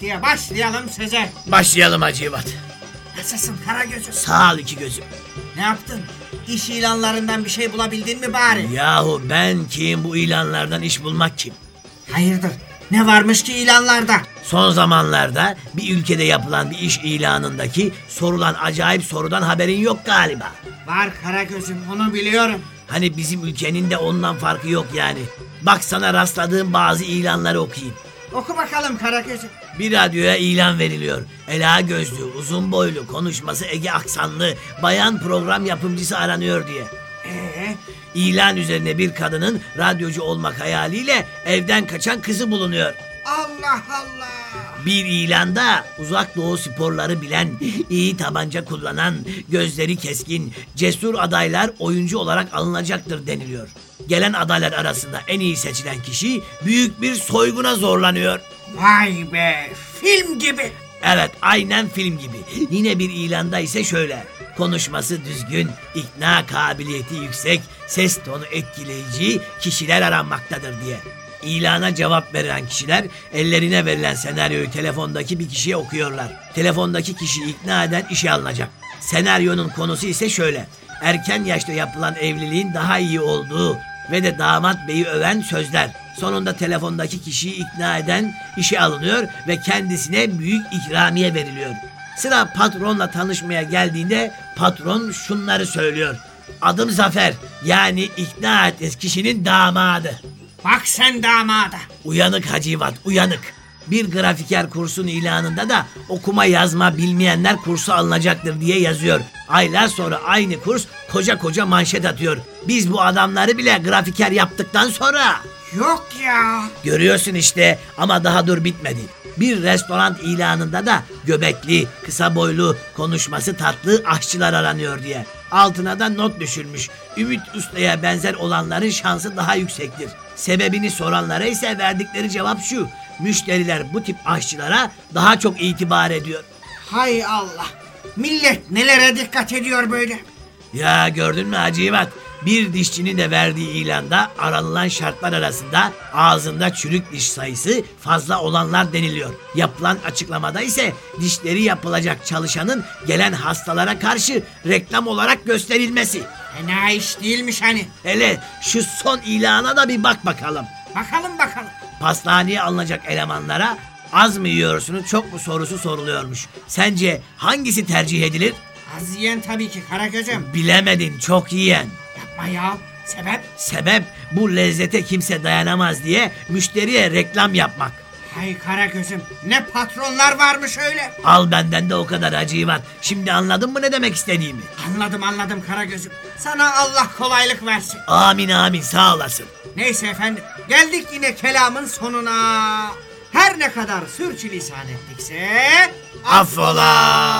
Diye başlayalım söze. Başlayalım Hacivat. Nasılsın Karagöz'üm? Sağ ol iki gözüm. Ne yaptın? İş ilanlarından bir şey bulabildin mi bari? Yahu ben kim bu ilanlardan iş bulmak kim? Hayırdır? Ne varmış ki ilanlarda? Son zamanlarda bir ülkede yapılan bir iş ilanındaki sorulan acayip sorudan haberin yok galiba. Var Karagöz'üm onu biliyorum. Hani bizim ülkenin de ondan farkı yok yani. Bak sana rastladığım bazı ilanları okuyayım. Oku bakalım Karagöz'üm. Bir radyoya ilan veriliyor. Ela gözlü, uzun boylu, konuşması Ege aksanlı, bayan program yapımcısı aranıyor diye. Ee, İlan üzerine bir kadının radyocu olmak hayaliyle evden kaçan kızı bulunuyor. Allah Allah. Bir ilanda uzak doğu sporları bilen, iyi tabanca kullanan, gözleri keskin, cesur adaylar oyuncu olarak alınacaktır deniliyor. Gelen adaylar arasında en iyi seçilen kişi büyük bir soyguna zorlanıyor. Vay be film gibi. Evet aynen film gibi. Yine bir ilanda ise şöyle. Konuşması düzgün, ikna kabiliyeti yüksek, ses tonu etkileyici kişiler aranmaktadır diye. İlana cevap veren kişiler ellerine verilen senaryoyu telefondaki bir kişiye okuyorlar. Telefondaki kişi ikna eden işe alınacak. Senaryonun konusu ise şöyle. Erken yaşta yapılan evliliğin daha iyi olduğu ve de damat beyi öven sözler. Sonunda telefondaki kişiyi ikna eden işe alınıyor ve kendisine büyük ikramiye veriliyor. Sıra patronla tanışmaya geldiğinde patron şunları söylüyor. Adım Zafer yani ikna et kişinin damadı. Bak sen damada. Uyanık Hacivat uyanık. Bir grafiker kursun ilanında da okuma yazma bilmeyenler kursu alınacaktır diye yazıyor. Aylar sonra aynı kurs koca koca manşet atıyor. Biz bu adamları bile grafiker yaptıktan sonra. Yok ya. Görüyorsun işte ama daha dur bitmedi. Bir restoran ilanında da göbekli, kısa boylu, konuşması tatlı aşçılar aranıyor diye. Altına da not düşülmüş. Ümit Usta'ya benzer olanların şansı daha yüksektir. Sebebini soranlara ise verdikleri cevap şu. Müşteriler bu tip aşçılara daha çok itibar ediyor. Hay Allah. Millet nelere dikkat ediyor böyle? Ya gördün mü Hacivat? Bir dişçinin de verdiği ilanda aranılan şartlar arasında ağzında çürük diş sayısı fazla olanlar deniliyor. Yapılan açıklamada ise dişleri yapılacak çalışanın gelen hastalara karşı reklam olarak gösterilmesi. Fena iş değilmiş hani. Hele şu son ilana da bir bak bakalım. Bakalım bakalım. Pastaneye alınacak elemanlara az mı yiyorsunuz çok mu sorusu soruluyormuş. Sence hangisi tercih edilir? Az yiyen tabii ki Karagöz'üm. Bilemedin çok yiyen. Yapma ya. Sebep? Sebep bu lezzete kimse dayanamaz diye müşteriye reklam yapmak. Hay Karagöz'üm. Ne patronlar varmış öyle. Al benden de o kadar acıyı Şimdi anladın mı ne demek istediğimi? Anladım anladım Karagöz'üm. Sana Allah kolaylık versin. Amin amin sağ olasın. Neyse efendim. Geldik yine kelamın sonuna. Her ne kadar sürçülisan ettikse... Affola.